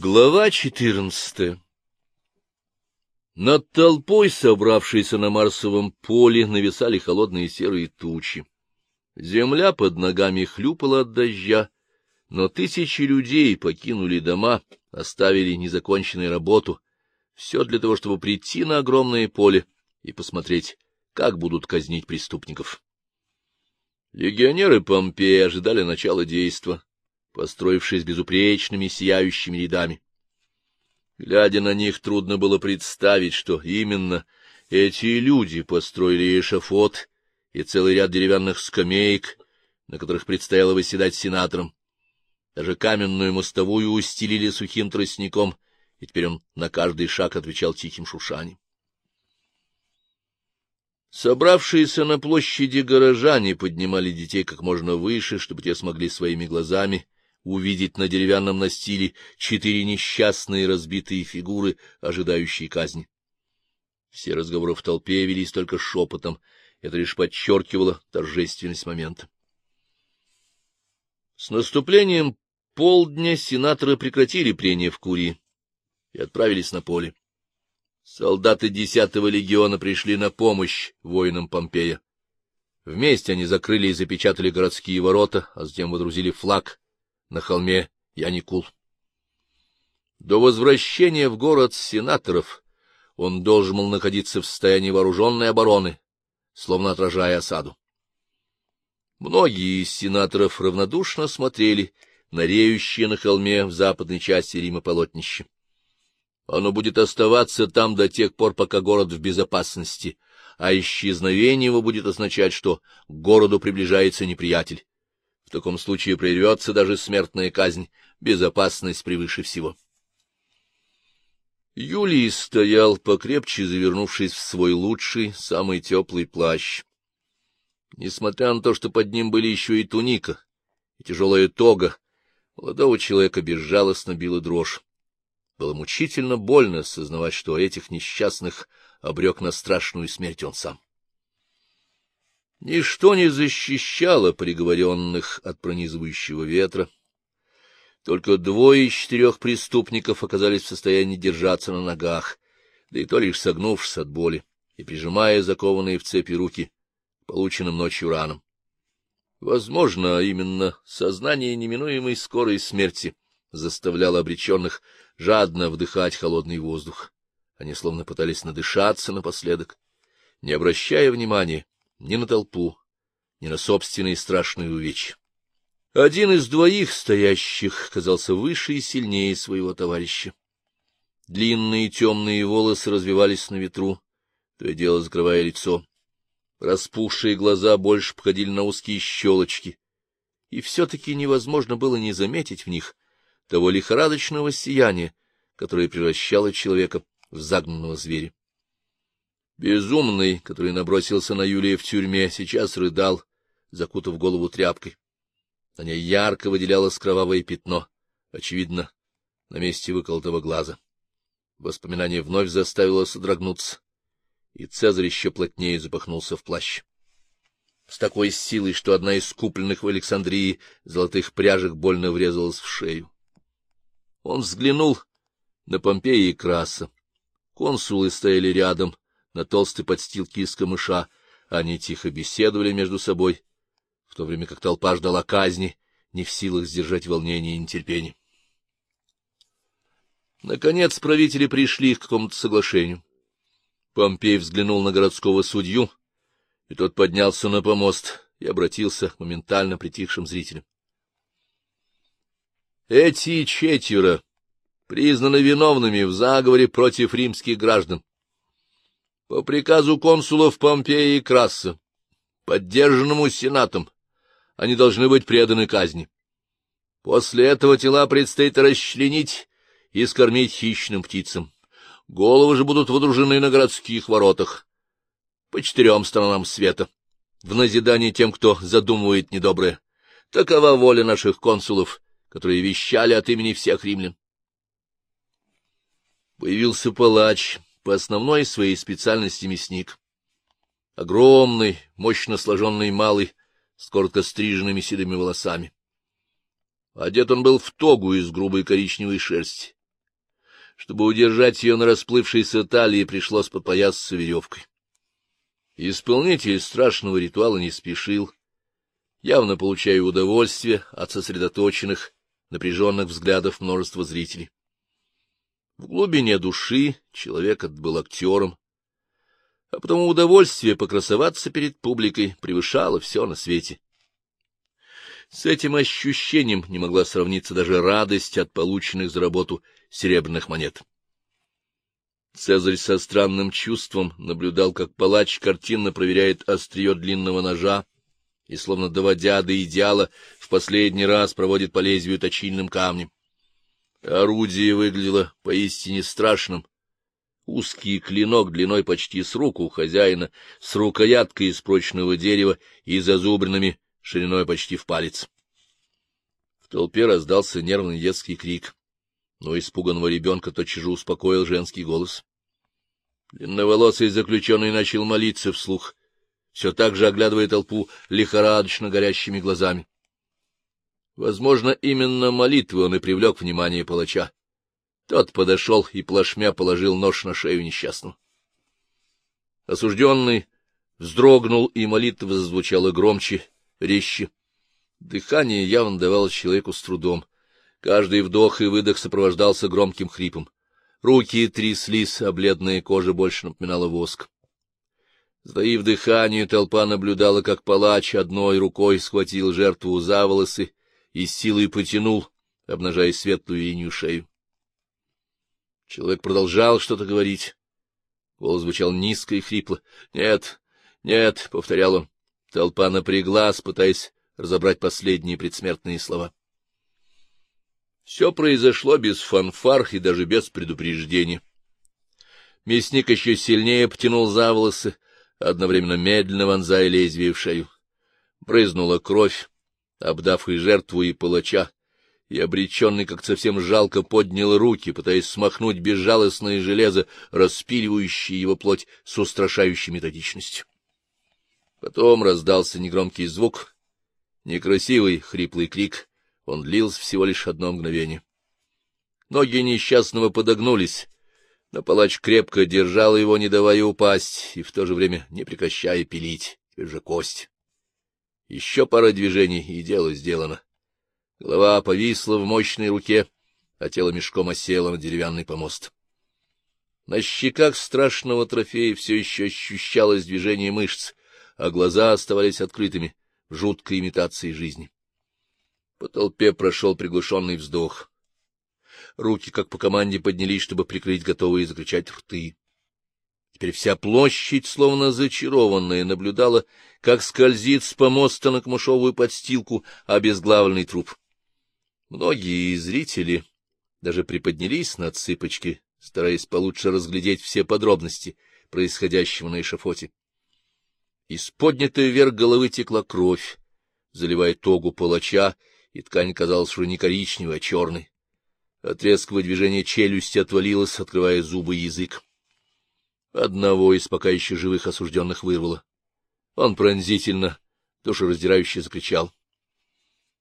Глава четырнадцатая Над толпой, собравшейся на Марсовом поле, нависали холодные серые тучи. Земля под ногами хлюпала от дождя, но тысячи людей покинули дома, оставили незаконченную работу, все для того, чтобы прийти на огромное поле и посмотреть, как будут казнить преступников. Легионеры Помпеи ожидали начала действа, построившись безупречными сияющими рядами. Глядя на них, трудно было представить, что именно эти люди построили эшафот и целый ряд деревянных скамеек, на которых предстояло выседать сенаторам. Даже каменную мостовую устелили сухим тростником, и теперь он на каждый шаг отвечал тихим шуршанием. Собравшиеся на площади горожане поднимали детей как можно выше, чтобы те смогли своими глазами увидеть на деревянном настиле четыре несчастные разбитые фигуры, ожидающие казни. Все разговоры в толпе велись только шепотом, это лишь подчеркивало торжественность момента. С наступлением полдня сенаторы прекратили прения в Курии и отправились на поле. Солдаты десятого легиона пришли на помощь воинам Помпея. Вместе они закрыли и запечатали городские ворота, а затем водрузили флаг на холме Яникул. До возвращения в город сенаторов он должен был находиться в состоянии вооруженной обороны, словно отражая осаду. Многие из сенаторов равнодушно смотрели на реющее на холме в западной части Рима полотнище. Оно будет оставаться там до тех пор, пока город в безопасности, а исчезновение его будет означать, что к городу приближается неприятель. В таком случае прервется даже смертная казнь, безопасность превыше всего. Юлий стоял, покрепче завернувшись в свой лучший, самый теплый плащ. Несмотря на то, что под ним были еще и туника, и тяжелая тога, молодого человека безжалостно била дрожь. Было мучительно больно осознавать, что этих несчастных обрек на страшную смерть он сам. Ничто не защищало приговоренных от пронизывающего ветра. Только двое из четырех преступников оказались в состоянии держаться на ногах, да и то лишь согнувшись от боли и прижимая закованные в цепи руки полученным ночью раном. Возможно, именно сознание неминуемой скорой смерти заставляло обреченных жадно вдыхать холодный воздух. Они словно пытались надышаться напоследок, не обращая внимания ни на толпу, ни на собственные страшные увечья. Один из двоих стоящих казался выше и сильнее своего товарища. Длинные темные волосы развивались на ветру, то и дело закрывая лицо. Распухшие глаза больше походили на узкие щелочки, и все-таки невозможно было не заметить в них того лихорадочного сияния, которое превращало человека в загнанного зверя. Безумный, который набросился на Юлия в тюрьме, сейчас рыдал, закутав голову тряпкой. На ней ярко выделялось кровавое пятно, очевидно, на месте выколотого глаза. Воспоминание вновь заставило содрогнуться, и Цезарь еще плотнее запахнулся в плащ. С такой силой, что одна из купленных в Александрии золотых пряжек больно врезалась в шею. Он взглянул на Помпея и Краса. Консулы стояли рядом, на толстой подстилке из камыша. Они тихо беседовали между собой, в то время как толпа ждала казни, не в силах сдержать волнение и нетерпение. Наконец правители пришли к какому-то соглашению. Помпей взглянул на городского судью, и тот поднялся на помост и обратился к моментально притихшим зрителям. Эти четверо признаны виновными в заговоре против римских граждан. По приказу консулов Помпея и Краса, поддержанному Сенатом, они должны быть преданы казни. После этого тела предстоит расчленить и скормить хищным птицам. Головы же будут водружены на городских воротах по четырем сторонам света, в назидание тем, кто задумывает недоброе. Такова воля наших консулов, которые вещали от имени всех римлян. Появился палач, по основной своей специальности мясник. Огромный, мощно сложенный малый, с коротко стриженными седыми волосами. Одет он был в тогу из грубой коричневой шерсти, Чтобы удержать ее на расплывшейся талии, пришлось подпоясаться веревкой. Исполнитель страшного ритуала не спешил, явно получая удовольствие от сосредоточенных, напряженных взглядов множества зрителей. В глубине души человек этот был актером, а потому удовольствие покрасоваться перед публикой превышало все на свете. С этим ощущением не могла сравниться даже радость от полученных за работу серебряных монет. Цезарь со странным чувством наблюдал, как палач картинно проверяет острие длинного ножа и, словно доводя до идеала, в последний раз проводит по лезвию точильным камнем. Орудие выглядело поистине страшным. Узкий клинок длиной почти с руку хозяина, с рукояткой из прочного дерева и зазубринами шириной почти в палец. В толпе раздался нервный детский крик, но испуганного ребенка тотчас же успокоил женский голос. Длинноволосый заключенный начал молиться вслух, все так же оглядывая толпу лихорадочно горящими глазами. Возможно, именно молитвы он и привлек внимание палача. Тот подошел и плашмя положил нож на шею несчастного. Осужденный вздрогнул, и молитва зазвучала громче, резче. Дыхание явно давалось человеку с трудом. Каждый вдох и выдох сопровождался громким хрипом. Руки тряслись, а бледная кожа больше напоминала воск. Сдаив дыхание, толпа наблюдала, как палач одной рукой схватил жертву за волосы и силой потянул, обнажая светлую линию шею. Человек продолжал что-то говорить. Голос звучал низко и хрипло. — Нет, нет, — повторял он. Толпа напряглась, пытаясь разобрать последние предсмертные слова. Все произошло без фанфар и даже без предупреждения. Мясник еще сильнее потянул за волосы, одновременно медленно вонзая лезвие в шею. Брызнула кровь, обдав и жертву, и палача, и обреченный, как совсем жалко, поднял руки, пытаясь смахнуть безжалостное железо, распиливающее его плоть с устрашающей методичностью. Потом раздался негромкий звук, некрасивый хриплый крик, он длился всего лишь одно мгновение. Ноги несчастного подогнулись, но палач крепко держал его, не давая упасть, и в то же время не прекращая пилить, теперь же кость. Еще пара движений, и дело сделано. Голова повисла в мощной руке, а тело мешком осело на деревянный помост. На щеках страшного трофея все еще ощущалось движение мышц, а глаза оставались открытыми в жуткой имитации жизни. По толпе прошел приглушенный вздох. Руки, как по команде, поднялись, чтобы прикрыть готовые закричать рты. Теперь вся площадь, словно зачарованная, наблюдала, как скользит с помоста на камышовую подстилку обезглавленный труп. Многие зрители даже приподнялись на цыпочки, стараясь получше разглядеть все подробности происходящего на эшафоте. Из поднятой вверх головы текла кровь, заливая тогу палача, и ткань казалась уже не коричневой, а черной. От резкого движения челюсти отвалилась, открывая зубы и язык. Одного из пока еще живых осужденных вырвало. Он пронзительно, душераздирающе закричал.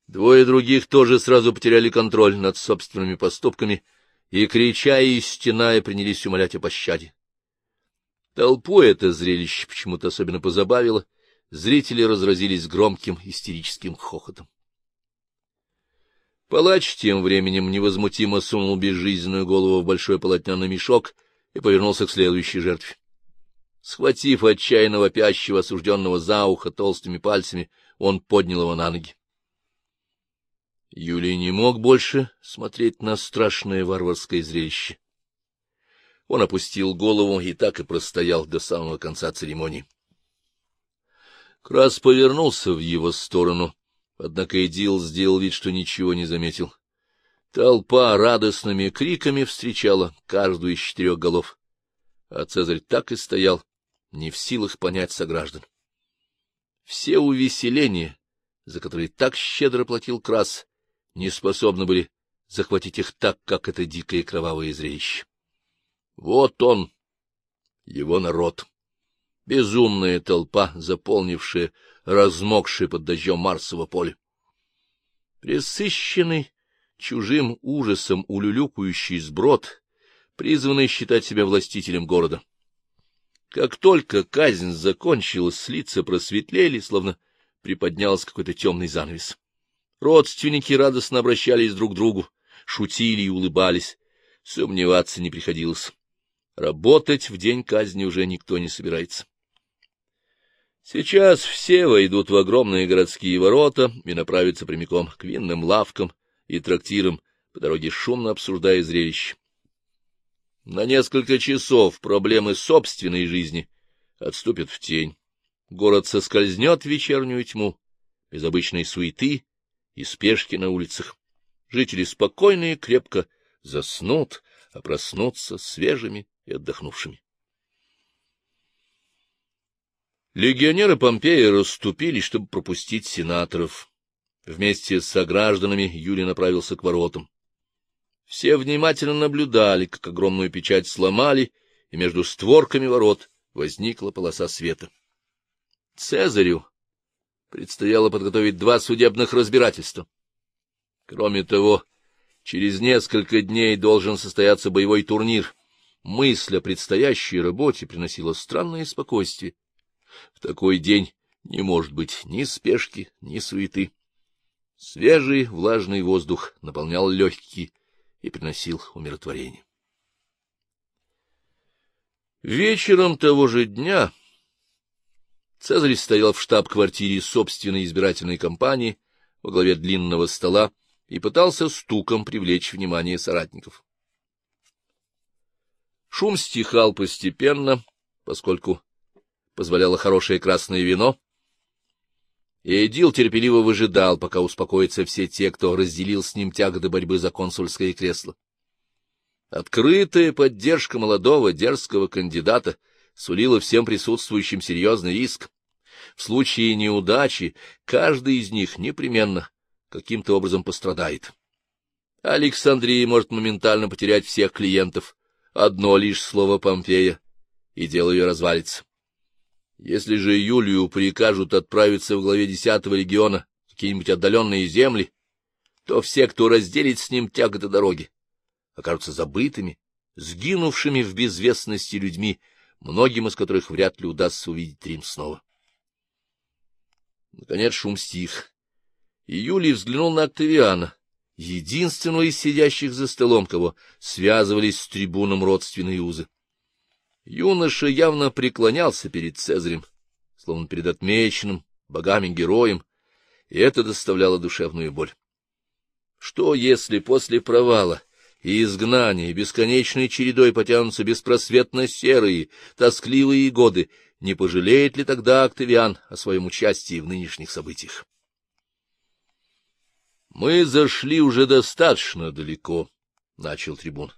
Двое других тоже сразу потеряли контроль над собственными поступками и, крича и стеная, принялись умолять о пощаде. Толпу это зрелище почему-то особенно позабавило, зрители разразились громким истерическим хохотом. Палач тем временем невозмутимо сунул безжизненную голову в большой полотняный мешок и повернулся к следующей жертве. Схватив отчаянно вопящего осужденного за ухо толстыми пальцами, он поднял его на ноги. Юлий не мог больше смотреть на страшное варварское зрелище. Он опустил голову и так и простоял до самого конца церемонии. Крас повернулся в его сторону, однако Эдил сделал вид, что ничего не заметил. Толпа радостными криками встречала каждую из четырех голов, а Цезарь так и стоял, не в силах понять сограждан. Все увеселения, за которые так щедро платил Крас, не способны были захватить их так, как это дикое кровавое зрелище. Вот он, его народ, безумная толпа, заполнившая размокшее под дождем Марсово поле. Пресыщенный чужим ужасом улюлюкающий сброд призванный считать себя властителем города. Как только казнь закончилась, лица просветлели, словно приподнялся какой-то темный занавес. Родственники радостно обращались друг к другу, шутили и улыбались. Сомневаться не приходилось. Работать в день казни уже никто не собирается. Сейчас все войдут в огромные городские ворота и направятся прямиком к винным лавкам и трактирам, по дороге шумно обсуждая зрелище. На несколько часов проблемы собственной жизни отступят в тень. Город соскользнет в вечернюю тьму, без обычной суеты и спешки на улицах. Жители спокойно и крепко заснут, а проснутся свежими и отдохнувшими. Легионеры Помпея расступились, чтобы пропустить сенаторов. Вместе с согражданами Юлий направился к воротам. Все внимательно наблюдали, как огромную печать сломали, и между створками ворот возникла полоса света. Цезарю предстояло подготовить два судебных разбирательства. Кроме того, через несколько дней должен состояться боевой турнир. Мысль о предстоящей работе приносила странное спокойствие. В такой день не может быть ни спешки, ни суеты. Свежий влажный воздух наполнял легкие и приносил умиротворение. Вечером того же дня Цезарь стоял в штаб-квартире собственной избирательной кампании во главе длинного стола и пытался стуком привлечь внимание соратников. Шум стихал постепенно, поскольку позволяло хорошее красное вино, и Эдил терпеливо выжидал, пока успокоятся все те, кто разделил с ним тяготы борьбы за консульское кресло. Открытая поддержка молодого дерзкого кандидата сулила всем присутствующим серьезный риск. В случае неудачи каждый из них непременно каким-то образом пострадает. Александрия может моментально потерять всех клиентов. Одно лишь слово Помпея, и дело ее развалится. Если же Юлию прикажут отправиться в главе десятого легиона в какие-нибудь отдаленные земли, то все, кто разделит с ним тяготы дороги, окажутся забытыми, сгинувшими в безвестности людьми, многим из которых вряд ли удастся увидеть Рим снова. Наконец шум стих, и Юлий взглянул на Октавиана, единственного из сидящих за столом, кого связывались с трибуном родственные узы. Юноша явно преклонялся перед Цезарем, словно перед отмеченным богами-героем, и это доставляло душевную боль. Что, если после провала и изгнания бесконечной чередой потянутся беспросветно серые, тоскливые годы, не пожалеет ли тогда Октавиан о своем участии в нынешних событиях? — Мы зашли уже достаточно далеко, — начал трибун.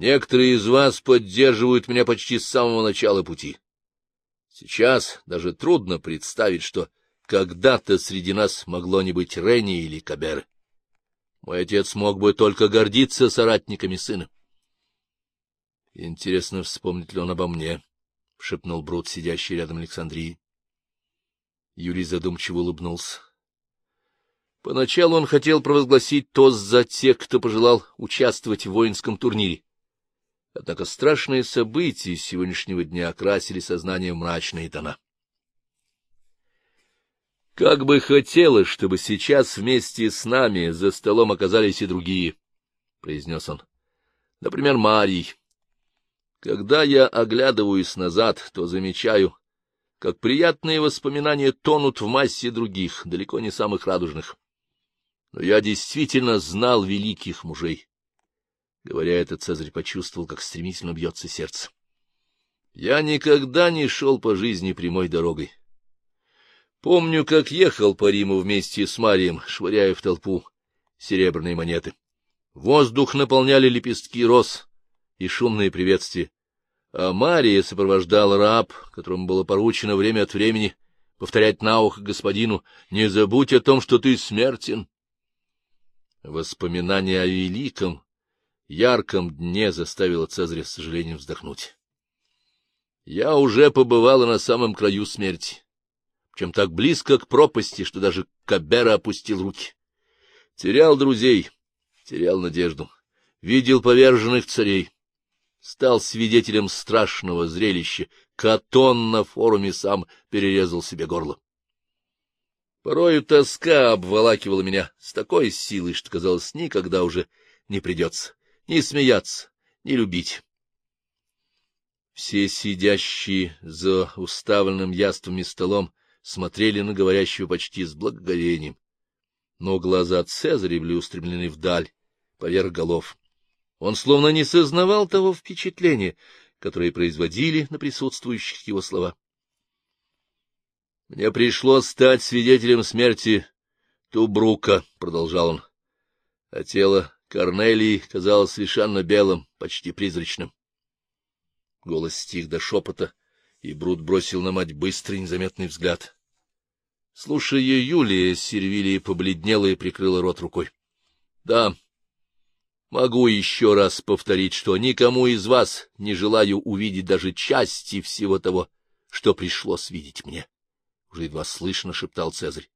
Некоторые из вас поддерживают меня почти с самого начала пути. Сейчас даже трудно представить, что когда-то среди нас могло не быть Ренни или Каберы. Мой отец мог бы только гордиться соратниками сына. — Интересно, вспомнит ли он обо мне, — шепнул Брут, сидящий рядом Александрии. Юрий задумчиво улыбнулся. Поначалу он хотел провозгласить тост за тех, кто пожелал участвовать в воинском турнире. Однако страшные события сегодняшнего дня окрасили сознание в мрачные тона. Как бы хотелось, чтобы сейчас вместе с нами за столом оказались и другие, — произнес он. — Например, Марий. Когда я оглядываюсь назад, то замечаю, как приятные воспоминания тонут в массе других, далеко не самых радужных. Но я действительно знал великих мужей Говоря это, Цезарь почувствовал, как стремительно бьется сердце. Я никогда не шел по жизни прямой дорогой. Помню, как ехал по Риму вместе с Марием, швыряя в толпу серебряные монеты. Воздух наполняли лепестки роз и шумные приветствия. А Мария сопровождал раб, которому было поручено время от времени повторять на ухо господину «Не забудь о том, что ты смертен». Воспоминания о великом, ярком дне заставило Цезаря с сожалением вздохнуть. Я уже побывала на самом краю смерти, чем так близко к пропасти, что даже Кабера опустил руки. Терял друзей, терял надежду, видел поверженных царей, стал свидетелем страшного зрелища. Катон на форуме сам перерезал себе горло. Порою тоска обволакивала меня с такой силой, что, казалось, никогда уже не придется ни смеяться, ни любить. Все сидящие за уставленным яствами столом смотрели на говорящего почти с благоговением, но глаза Цезаря были устремлены вдаль, поверх голов. Он словно не сознавал того впечатления, которое производили на присутствующих его слова. Мне пришлось стать свидетелем смерти Тубрука, — продолжал он, — а тело Корнелии казалось совершенно белым, почти призрачным. Голос стих до шепота, и Брут бросил на мать быстрый незаметный взгляд. Слушая Юлия, Сервилия побледнела и прикрыла рот рукой. — Да, могу еще раз повторить, что никому из вас не желаю увидеть даже части всего того, что пришлось видеть мне. —— уже едва слышно шептал Цезарь.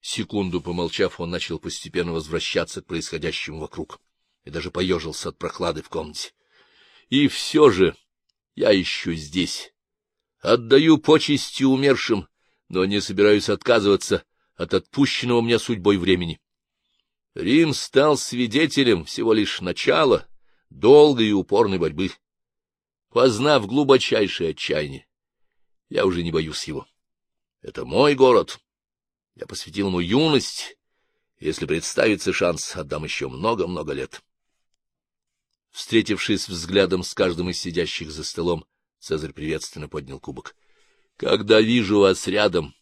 Секунду помолчав, он начал постепенно возвращаться к происходящему вокруг и даже поежился от прохлады в комнате. — И все же я еще здесь. Отдаю почести умершим, но не собираюсь отказываться от отпущенного мне судьбой времени. Рим стал свидетелем всего лишь начала долгой и упорной борьбы. Познав глубочайшее отчаяние, я уже не боюсь его. Это мой город. Я посвятил ему юность. Если представится шанс, отдам еще много-много лет. Встретившись взглядом с каждым из сидящих за столом, Цезарь приветственно поднял кубок. — Когда вижу вас рядом,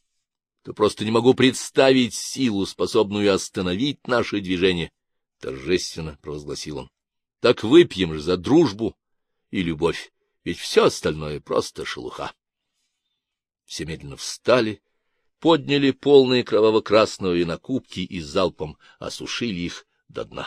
то просто не могу представить силу, способную остановить наше движение, — торжественно провозгласил он. — Так выпьем же за дружбу и любовь, ведь все остальное просто шелуха. Все медленно встали, подняли полные кроваво-красного вина кубки и залпом осушили их до дна.